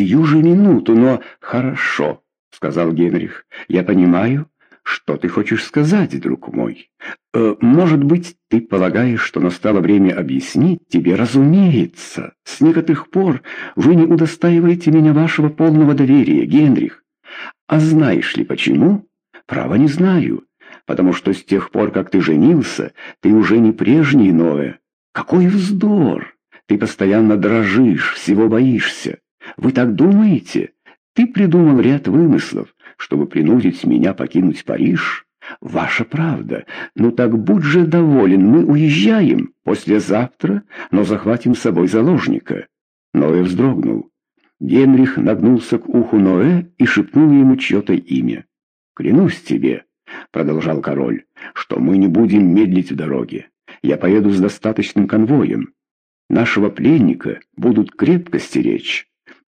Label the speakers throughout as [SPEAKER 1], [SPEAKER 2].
[SPEAKER 1] сию же минуту, но хорошо, сказал Генрих. Я понимаю, что ты хочешь сказать, друг мой. Э, может быть, ты полагаешь, что настало время объяснить тебе, разумеется. С некоторых пор вы не удостаиваете меня вашего полного доверия, Генрих. А знаешь ли почему? Право не знаю. Потому что с тех пор, как ты женился, ты уже не прежний Ноэ. Какой вздор! Ты постоянно дрожишь, всего боишься. Вы так думаете? Ты придумал ряд вымыслов, чтобы принудить меня покинуть Париж? Ваша правда. Ну так будь же доволен, мы уезжаем послезавтра, но захватим с собой заложника. Ноэ вздрогнул. Генрих нагнулся к уху Ноэ и шепнул ему чье-то имя. «Клянусь тебе», — продолжал король, — «что мы не будем медлить в дороге. Я поеду с достаточным конвоем. Нашего пленника будут крепко стеречь.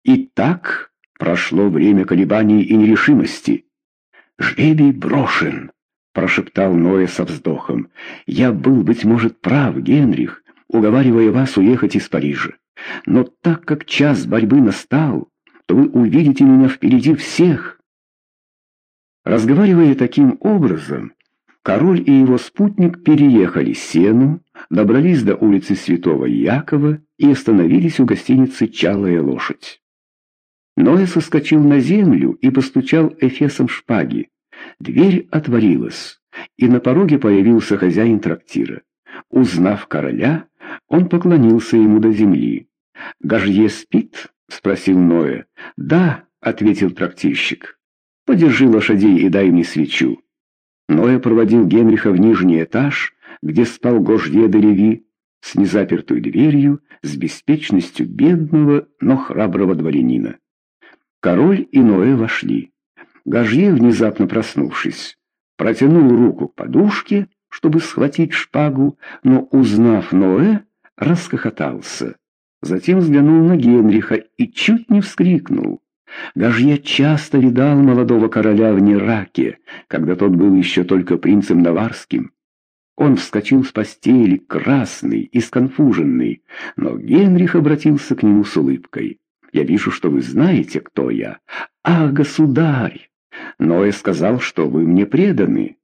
[SPEAKER 1] И так прошло время колебаний и нерешимости. «Жребий брошен», — прошептал Ноэ со вздохом. «Я был, быть может, прав, Генрих, уговаривая вас уехать из Парижа. Но так как час борьбы настал, то вы увидите меня впереди всех». Разговаривая таким образом, король и его спутник переехали Сену, добрались до улицы Святого Якова и остановились у гостиницы «Чалая лошадь». Ноэ соскочил на землю и постучал эфесом шпаги. Дверь отворилась, и на пороге появился хозяин трактира. Узнав короля, он поклонился ему до земли. «Гажье спит?» — спросил Ноэ. «Да», — ответил трактирщик. «Подержи лошадей и дай мне свечу». Ноэ проводил Генриха в нижний этаж, где спал Гожье де Реви, с незапертой дверью, с беспечностью бедного, но храброго дворянина. Король и Ноэ вошли. Гажье, внезапно проснувшись, протянул руку к подушке, чтобы схватить шпагу, но, узнав Ноэ, расхохотался. Затем взглянул на Генриха и чуть не вскрикнул. Гажье часто видал молодого короля в Нераке, когда тот был еще только принцем Наварским. Он вскочил с постели, красный и сконфуженный, но Генрих обратился к нему с улыбкой. Я вижу, что вы знаете, кто я. А, государь! Но я сказал, что вы мне преданы.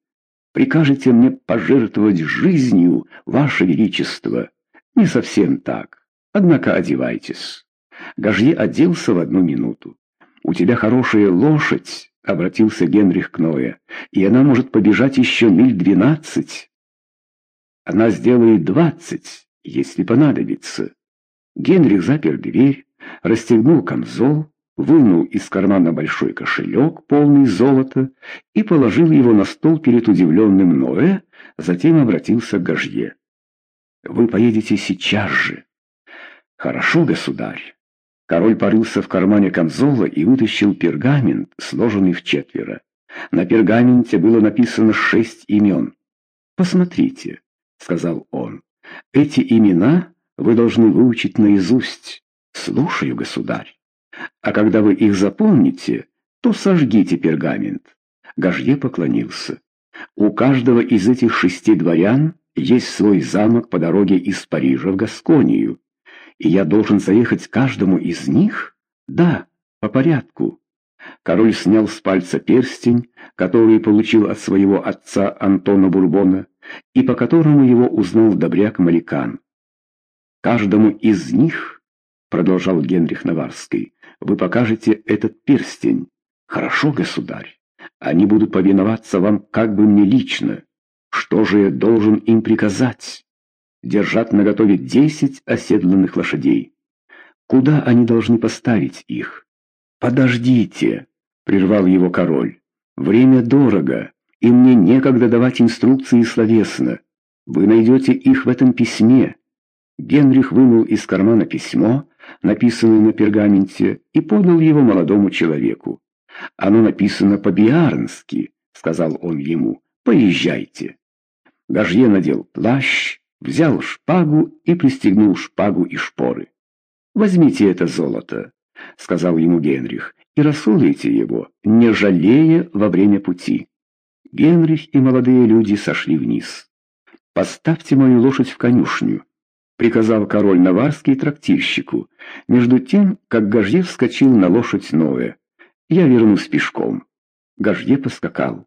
[SPEAKER 1] Прикажете мне пожертвовать жизнью, ваше величество? Не совсем так. Однако одевайтесь. Гажье оделся в одну минуту. «У тебя хорошая лошадь», — обратился Генрих к Ноя, «и она может побежать еще миль двенадцать». «Она сделает двадцать, если понадобится». Генрих запер дверь, расстегнул камзол, вынул из кармана большой кошелек, полный золота, и положил его на стол перед удивленным Ноэ, затем обратился к Гажье. «Вы поедете сейчас же». «Хорошо, государь». Король порылся в кармане камзола и вытащил пергамент, сложенный в четверо. На пергаменте было написано шесть имен. «Посмотрите», — сказал он, — «эти имена вы должны выучить наизусть». «Слушаю, государь. А когда вы их запомните, то сожгите пергамент». Гажье поклонился. «У каждого из этих шести дворян есть свой замок по дороге из Парижа в Гасконию, и я должен заехать каждому из них? Да, по порядку». Король снял с пальца перстень, который получил от своего отца Антона Бурбона, и по которому его узнал добряк Маликан. Каждому из них продолжал Генрих Наварский, вы покажете этот перстень. Хорошо, государь. Они будут повиноваться вам как бы мне лично. Что же я должен им приказать? Держат наготове десять оседланных лошадей. Куда они должны поставить их? Подождите, прервал его король. Время дорого, и мне некогда давать инструкции словесно. Вы найдете их в этом письме. Генрих вынул из кармана письмо, написанное на пергаменте, и подал его молодому человеку. «Оно написано по-биарнски», — сказал он ему. «Поезжайте». Гажье надел плащ, взял шпагу и пристегнул шпагу и шпоры. «Возьмите это золото», — сказал ему Генрих, — «и рассудайте его, не жалея во время пути». Генрих и молодые люди сошли вниз. «Поставьте мою лошадь в конюшню», — приказал король Наварский трактирщику, между тем, как Гажье вскочил на лошадь Ноэ. «Я вернусь пешком». Гажье поскакал.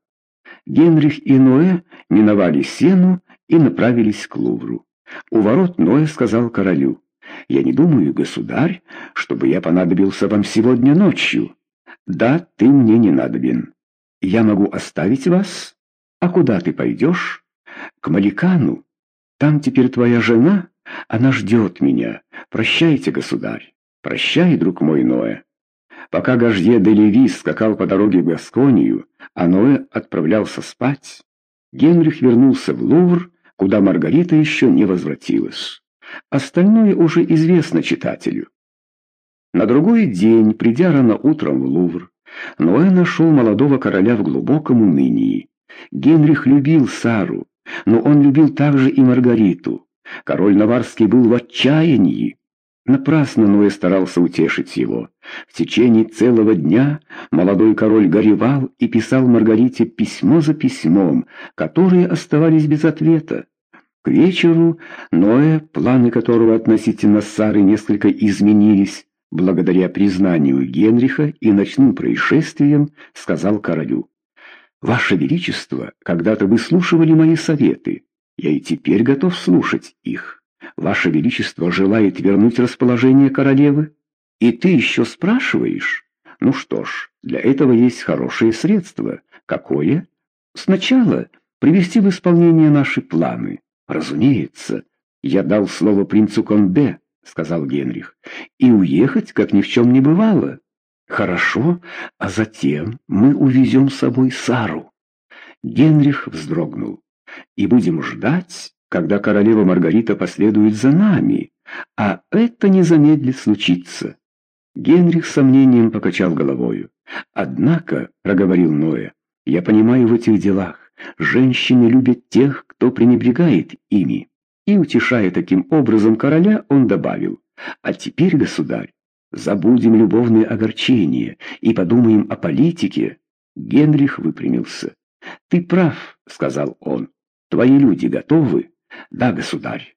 [SPEAKER 1] Генрих и Ноэ миновали сену и направились к Лувру. У ворот Ноэ сказал королю, «Я не думаю, государь, чтобы я понадобился вам сегодня ночью. Да, ты мне не надобен. Я могу оставить вас? А куда ты пойдешь? К Маликану. Там теперь твоя жена?» Она ждет меня. Прощайте, государь. Прощай, друг мой Ноэ. Пока Гажье де Леви скакал по дороге в Гасконию, а Ноэ отправлялся спать, Генрих вернулся в Лувр, куда Маргарита еще не возвратилась. Остальное уже известно читателю. На другой день, придя рано утром в Лувр, Ноэ нашел молодого короля в глубоком унынии. Генрих любил Сару, но он любил также и Маргариту. Король Наварский был в отчаянии. Напрасно Ноэ старался утешить его. В течение целого дня молодой король горевал и писал Маргарите письмо за письмом, которые оставались без ответа. К вечеру Ноэ, планы которого относительно Сары несколько изменились, благодаря признанию Генриха и ночным происшествиям, сказал королю. «Ваше Величество, когда-то выслушивали мои советы. Я и теперь готов слушать их. Ваше Величество желает вернуть расположение королевы? И ты еще спрашиваешь? Ну что ж, для этого есть хорошее средство. Какое? Сначала привести в исполнение наши планы. Разумеется, я дал слово принцу Конде, сказал Генрих, и уехать, как ни в чем не бывало. Хорошо, а затем мы увезем с собой Сару. Генрих вздрогнул и будем ждать, когда королева Маргарита последует за нами, а это не замедлит случиться. Генрих с сомнением покачал головою. «Однако», — проговорил Ноя, — «я понимаю в этих делах, женщины любят тех, кто пренебрегает ими». И, утешая таким образом короля, он добавил, «А теперь, государь, забудем любовные огорчения и подумаем о политике». Генрих выпрямился. «Ты прав», — сказал он. Твои люди готовы? Да, государь.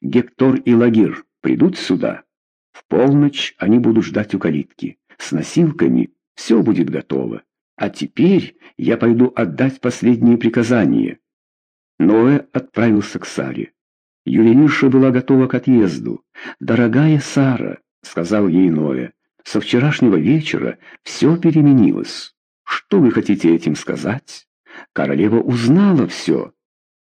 [SPEAKER 1] Гектор и Лагир придут сюда? В полночь они будут ждать у калитки. С носилками все будет готово. А теперь я пойду отдать последние приказания. Ноэ отправился к Саре. Ювелирша была готова к отъезду. «Дорогая Сара», — сказал ей Ноэ, — «со вчерашнего вечера все переменилось. Что вы хотите этим сказать? Королева узнала все.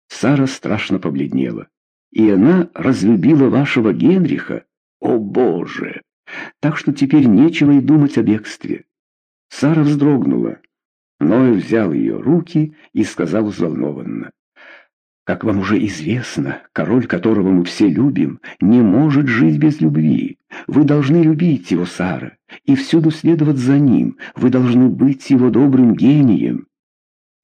[SPEAKER 1] Сара страшно побледнела. «И она разлюбила вашего Генриха? О, Боже! Так что теперь нечего и думать о бегстве». Сара вздрогнула. Ноэ взял ее руки и сказал взволнованно. «Как вам уже известно, король, которого мы все любим, не может жить без любви. Вы должны любить его, Сара, и всюду следовать за ним. Вы должны быть его добрым гением».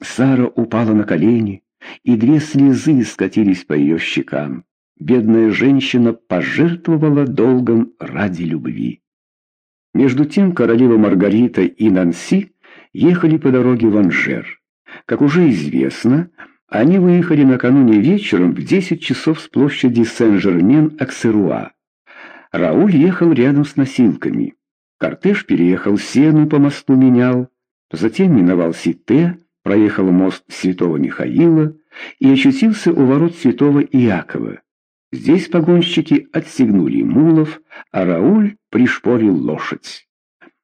[SPEAKER 1] Сара упала на колени, и две слезы скатились по ее щекам. Бедная женщина пожертвовала долгом ради любви. Между тем королева Маргарита и Нанси ехали по дороге в Анжер. Как уже известно, они выехали накануне вечером в 10 часов с площади Сен-Жермен-Аксеруа. Рауль ехал рядом с носилками. Кортеж переехал Сену по мосту менял, затем миновал Сите, проехал мост Святого Михаила и очутился у ворот Святого Иакова. Здесь погонщики отстегнули мулов, а Рауль пришпорил лошадь.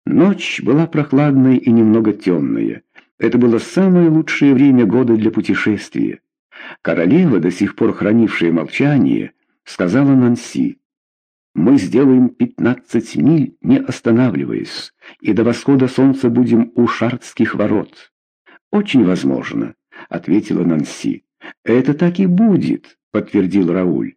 [SPEAKER 1] Ночь была прохладная и немного темная. Это было самое лучшее время года для путешествия. Королева, до сих пор хранившая молчание, сказала Нанси, «Мы сделаем пятнадцать миль, не останавливаясь, и до восхода солнца будем у Шартских ворот». «Очень возможно», — ответила Нанси. «Это так и будет», — подтвердил Рауль.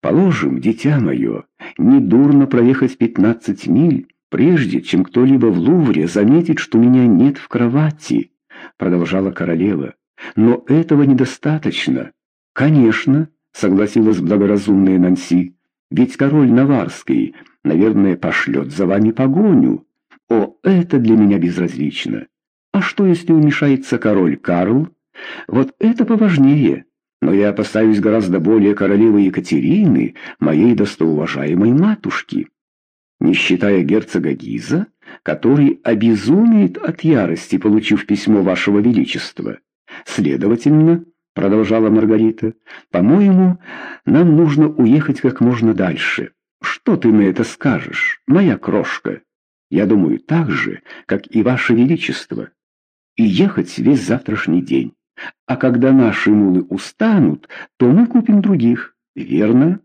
[SPEAKER 1] «Положим, дитя мое, недурно проехать пятнадцать миль, прежде чем кто-либо в Лувре заметит, что меня нет в кровати», — продолжала королева. «Но этого недостаточно». «Конечно», — согласилась благоразумная Нанси, «ведь король Наварский, наверное, пошлет за вами погоню. О, это для меня безразлично. А что, если умешается король Карл? Вот это поважнее. Но я опасаюсь гораздо более королевы Екатерины, моей достоуважаемой матушки. Не считая герцога Гиза, который обезумеет от ярости, получив письмо вашего величества. Следовательно, — продолжала Маргарита, — по-моему, нам нужно уехать как можно дальше. Что ты на это скажешь, моя крошка? Я думаю так же, как и ваше величество. И ехать весь завтрашний день. А когда наши мулы устанут, то мы купим других, верно?»